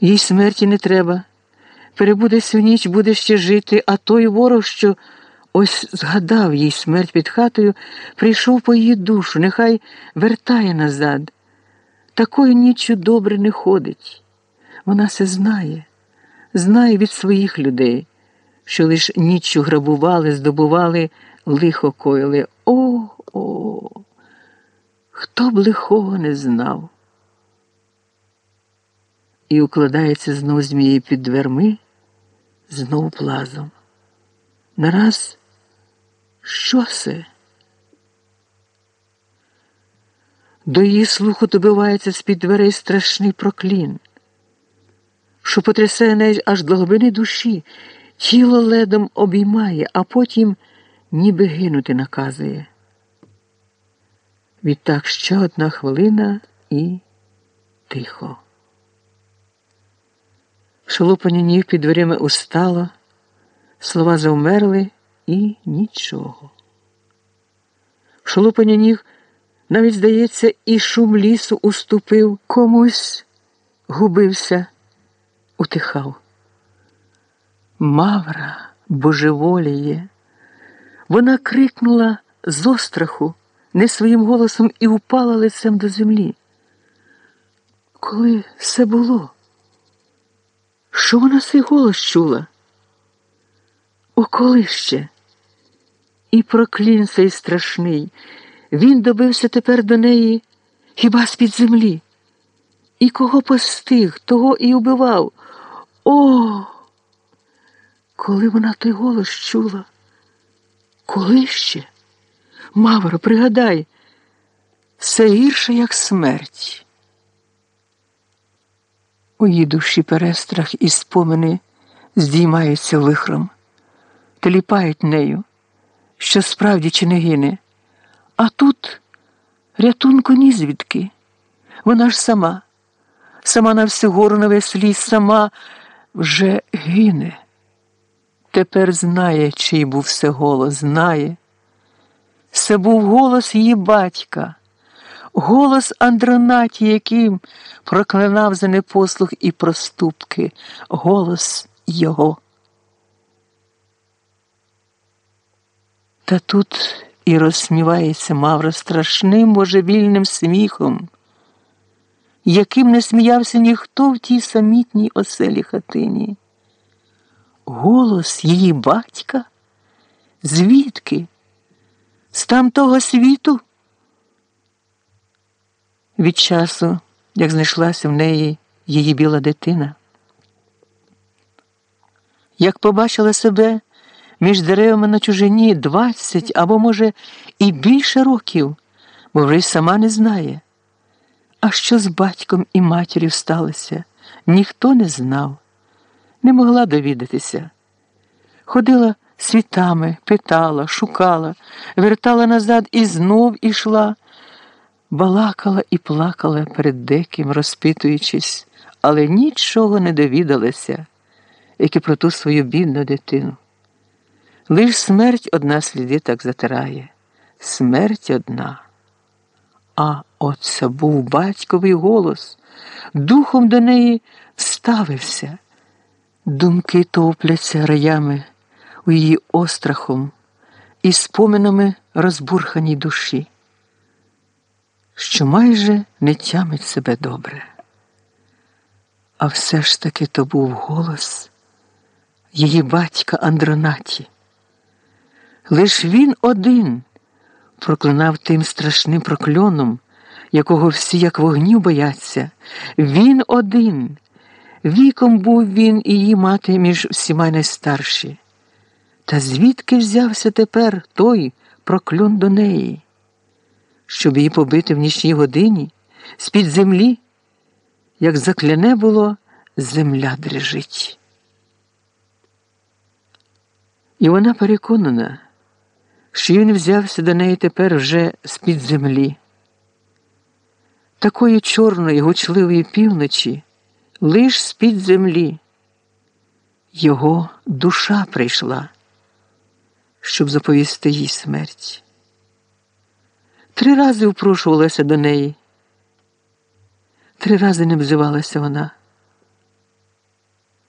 Їй смерті не треба. Перебуде всю ніч, буде ще жити, а той ворог, що ось згадав їй смерть під хатою, прийшов по її душу, нехай вертає назад. Такою ніччю добре не ходить. Вона все знає, знає від своїх людей, що лиш ніччю грабували, здобували, лихо коїли. О, о, хто б лихого не знав. І укладається знов змії під дверми, знов плазом. Нараз що це? До її слуху добивається з-під дверей страшний проклін, що потрясає неї аж до глибини душі, тіло ледом обіймає, а потім ніби гинути наказує. Відтак ще одна хвилина і тихо. Шолопані ніг під дверима устало, слова завмерли і нічого. Шолопані ніг навіть, здається, і шум лісу уступив, комусь губився, утихав. Мавра божеволіє. Вона крикнула з остраху не своїм голосом і упала лицем до землі. Коли все було? Що вона цей голос чула? О, коли ще? І проклін цей страшний. Він добився тепер до неї хіба з-під землі. І кого постиг, того і убивав. О! Коли вона той голос чула? Коли ще? Мавро, пригадай, все гірше, як смерть. Її душі перестрах і спомини здіймаються вихром, теліпають нею, що справді чи не гине. А тут рятунку ні звідки. Вона ж сама, сама на всю гору на весь ліс, сама вже гине. Тепер знає, чий був все голос, знає. Це був голос її батька, голос Андронаті, яким проклинав за непослух і проступки, голос його. Та тут і розсмівається Мавра страшним божевільним сміхом, яким не сміявся ніхто в тій самітній оселі хатині. Голос її батька? Звідки? З тамтого світу? Від часу, як знайшлася в неї її біла дитина, як побачила себе між деревами на чужині двадцять або, може, і більше років, бо вже й сама не знає. А що з батьком і матір'ю сталося, ніхто не знав, не могла довідатися. Ходила світами, питала, шукала, вертала назад і знов ішла, балакала і плакала перед деким, розпитуючись, але нічого не довідалася, як і про ту свою бідну дитину. Лиш смерть одна сліди так затирає, смерть одна. А оце був батьковий голос, духом до неї ставився. Думки топляться раями у її острахом і споминами розбурханій душі, що майже не тямить себе добре. А все ж таки то був голос її батька Андронаті. Лиш він один проклинав тим страшним прокльоном, якого всі, як вогню, бояться. Він один. Віком був він і її мати між всіма найстарші. Та звідки взявся тепер той прокльон до неї, щоб її побити в нічній годині, з-під землі, як закляне було, земля дрижить. І вона переконана що він взявся до неї тепер вже з-під землі. Такої чорної, гучливої півночі, лиш з-під землі. Його душа прийшла, щоб заповісти їй смерть. Три рази впрошувалася до неї, три рази не взивалася вона.